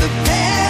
the past.